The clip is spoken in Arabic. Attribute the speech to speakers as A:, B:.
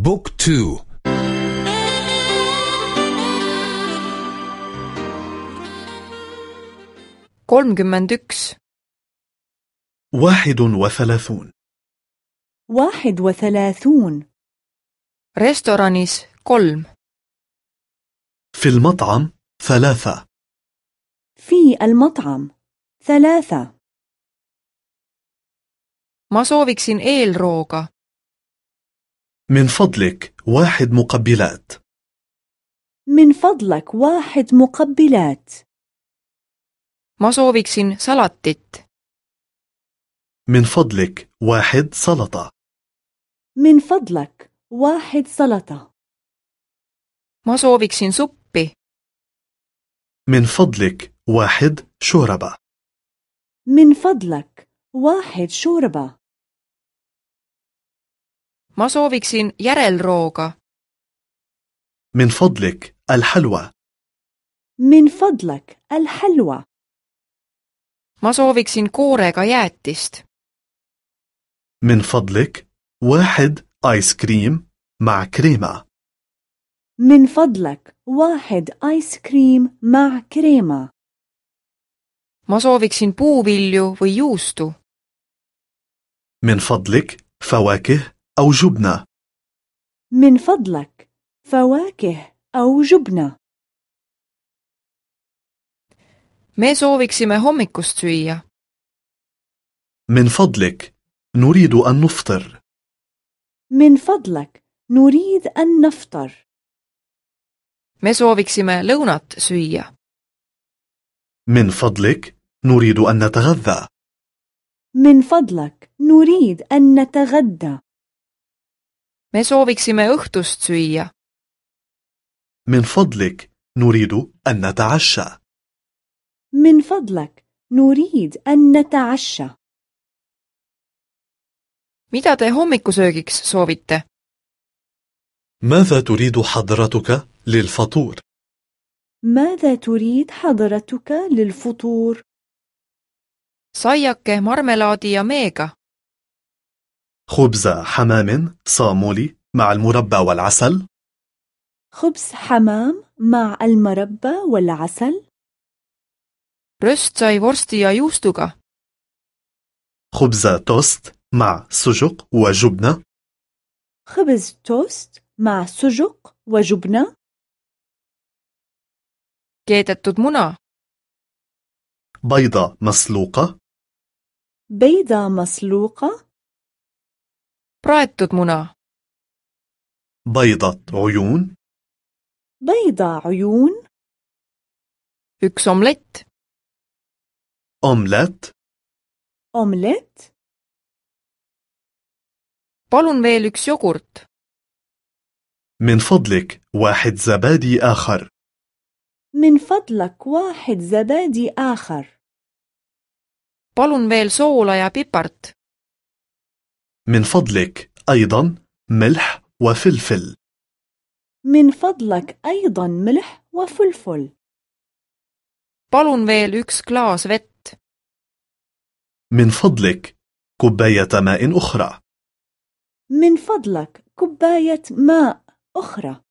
A: بوك تو.
B: kolmkümmend üks.
C: واحد وثلاثون.
D: واحد وثلاثون.
B: Restoranis kolm.
C: في المطعم ثلاثة.
D: في المطعم ثلاثة.
B: Ma sooviksin eelrooga.
C: من فضلك واحد مقبلات.
D: من فضلك واحد مقبلات.
B: ma sooviksin salatit.
C: من فضلك واحد سلطة.
D: من فضلك واحد سلطة.
B: ma sooviksin suppi.
C: من فضلك واحد شوربة.
D: من فضلك واحد شوربة.
B: Ma sooviksin järelrooga.
C: من فضلك الحلوى.
D: من فضلك الحلوى.
B: Ma sooviksin koorega jäätist.
C: من فضلك واحد آيس كريم مع كريمة.
D: من فضلك واحد آيس كريم مع كريمة.
B: Ma sooviksin puuvilju või juustu.
C: من فضلك فواكه أو جبنة.
D: من فضلك فواكه أو جبنة.
B: Me sooviksime hommikust süüa.
C: من فضلك نريد أن نفطر.
D: من فضلك نريد أن نفطر.
B: Me sooviksime lõunat süüa.
C: من فضلك نريد أن نتغذى.
D: من فضلك نريد أن نتغدى.
B: Me sooviksime õhtust süüa.
C: من فضلك نريد أن نتعشى.
D: من فضلك نريد أن نتعشى.
B: Mida te hommikusöögiks soovite?
C: ماذا تريد حضرتك للفطور؟
D: ماذا تريد حضرتك للفطور؟
B: saiake marmelaadi ja meega.
C: خبز حمام صامولي مع المربى والعسل.
D: خبز حمام مع المربى والعسل.
B: röstsai vorsti ja juustuga.
C: خبز توست مع سجق وجبنة.
D: خبز توست مع سجق وجبنة.
B: keedetud muna.
C: بيضة مسلوقة.
D: بيضة مسلوقة.
B: Praetud muna.
C: بيضة عيون
D: بيضة عيون
B: üks omlett.
C: أومليت
D: أومليت
B: palun veel üks jogurt.
C: من فضلك واحد زبادي آخر
D: من فضلك واحد زبادي آخر
B: palun veel soola ja pipart.
C: من فضلك أيضا ملح وفلفل.
D: من فضلك أيضا ملح وفلفل.
B: Palun veel üks klaas vett.
C: من فضلك كوباية ماء أخرى.
D: من فضلك كوباية ماء أخرى.